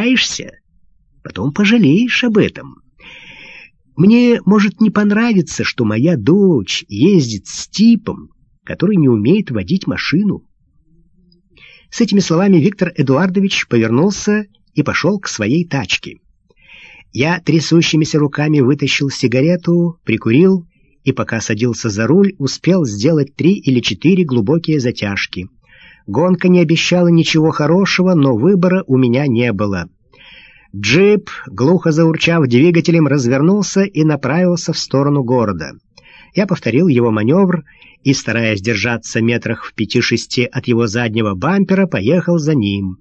покаешься, потом пожалеешь об этом. Мне может не понравиться, что моя дочь ездит с типом, который не умеет водить машину. С этими словами Виктор Эдуардович повернулся и пошел к своей тачке. Я трясущимися руками вытащил сигарету, прикурил и, пока садился за руль, успел сделать три или четыре глубокие затяжки. Гонка не обещала ничего хорошего, но выбора у меня не было. Джип, глухо заурчав двигателем, развернулся и направился в сторону города. Я повторил его маневр и, стараясь держаться метрах в пяти-шести от его заднего бампера, поехал за ним.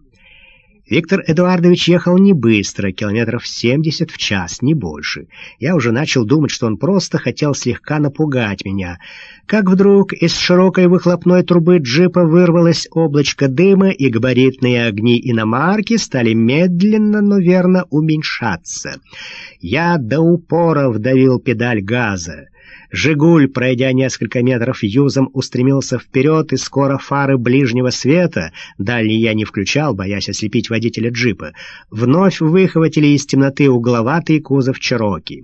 Виктор Эдуардович ехал не быстро, километров 70 в час, не больше. Я уже начал думать, что он просто хотел слегка напугать меня. Как вдруг из широкой выхлопной трубы джипа вырвалось облачко дыма, и габаритные огни иномарки стали медленно, но верно уменьшаться. Я до упора вдавил педаль газа. «Жигуль», пройдя несколько метров юзом, устремился вперед, и скоро фары ближнего света, дальний я не включал, боясь ослепить водителя джипа, вновь выхватили из темноты угловатый кузов Чироки.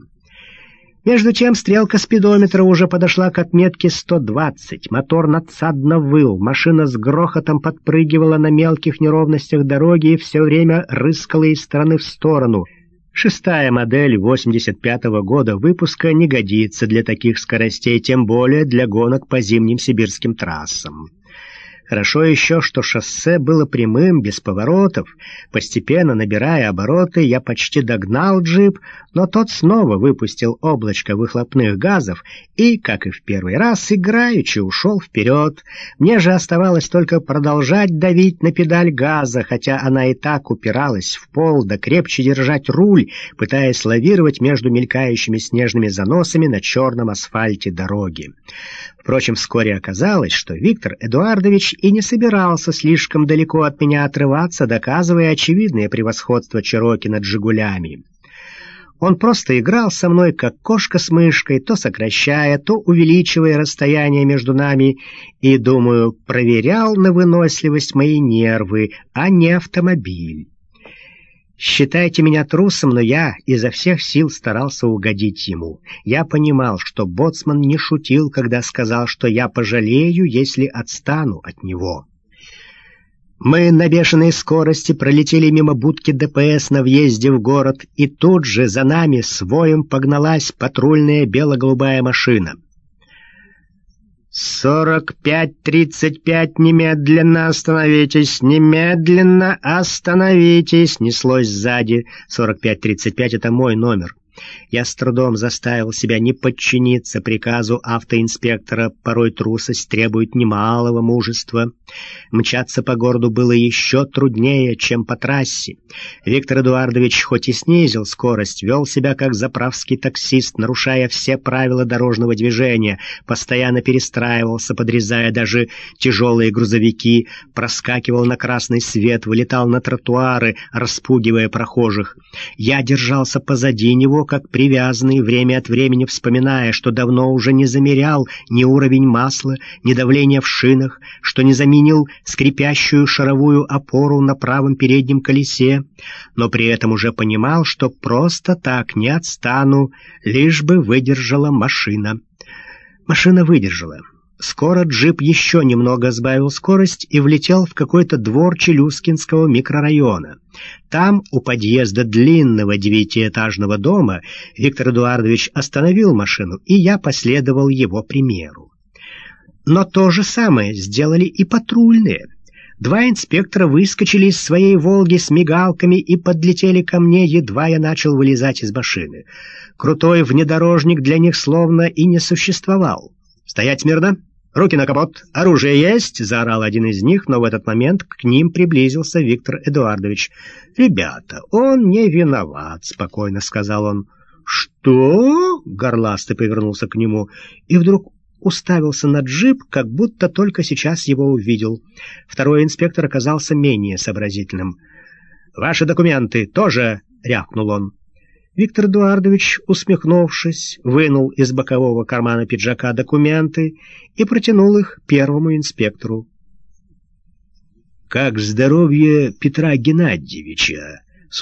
Между тем стрелка спидометра уже подошла к отметке 120. Мотор надсадно выл, машина с грохотом подпрыгивала на мелких неровностях дороги и все время рыскала из стороны в сторону — Шестая модель 85-го года выпуска не годится для таких скоростей, тем более для гонок по зимним сибирским трассам. Хорошо еще, что шоссе было прямым, без поворотов. Постепенно набирая обороты, я почти догнал джип, но тот снова выпустил облачко выхлопных газов и, как и в первый раз, играючи ушел вперед. Мне же оставалось только продолжать давить на педаль газа, хотя она и так упиралась в пол, да крепче держать руль, пытаясь лавировать между мелькающими снежными заносами на черном асфальте дороги. Впрочем, вскоре оказалось, что Виктор Эдуардович и не собирался слишком далеко от меня отрываться, доказывая очевидное превосходство Чироки над «Жигулями». Он просто играл со мной, как кошка с мышкой, то сокращая, то увеличивая расстояние между нами, и, думаю, проверял на выносливость мои нервы, а не автомобиль. Считайте меня трусом, но я изо всех сил старался угодить ему. Я понимал, что боцман не шутил, когда сказал, что я пожалею, если отстану от него. Мы на бешеной скорости пролетели мимо будки ДПС на въезде в город, и тут же за нами с воем погналась патрульная бело-голубая машина. «Сорок пять тридцать пять, немедленно остановитесь! Немедленно остановитесь!» Неслось сзади. «Сорок пять тридцать пять — это мой номер». Я с трудом заставил себя не подчиниться приказу автоинспектора, порой трусость требует немалого мужества. Мчаться по городу было еще труднее, чем по трассе. Виктор Эдуардович хоть и снизил скорость, вел себя как заправский таксист, нарушая все правила дорожного движения, постоянно перестраивался, подрезая даже тяжелые грузовики, проскакивал на красный свет, вылетал на тротуары, распугивая прохожих. Я держался позади него, как привязанный, время от времени вспоминая, что давно уже не замерял ни уровень масла, ни давление в шинах, что не заменил скрипящую шаровую опору на правом переднем колесе, но при этом уже понимал, что просто так не отстану, лишь бы выдержала машина. Машина выдержала. Скоро джип еще немного сбавил скорость и влетел в какой-то двор Челюскинского микрорайона. Там, у подъезда длинного девятиэтажного дома, Виктор Эдуардович остановил машину, и я последовал его примеру. Но то же самое сделали и патрульные. Два инспектора выскочили из своей «Волги» с мигалками и подлетели ко мне, едва я начал вылезать из машины. Крутой внедорожник для них словно и не существовал. «Стоять смирно! Руки на капот! Оружие есть!» — заорал один из них, но в этот момент к ним приблизился Виктор Эдуардович. «Ребята, он не виноват», — спокойно сказал он. «Что?» — горластый повернулся к нему и вдруг уставился на джип, как будто только сейчас его увидел. Второй инспектор оказался менее сообразительным. «Ваши документы тоже!» — рявкнул он. Виктор Эдуардович, усмехнувшись, вынул из бокового кармана пиджака документы и протянул их первому инспектору. «Как здоровье Петра Геннадьевича?»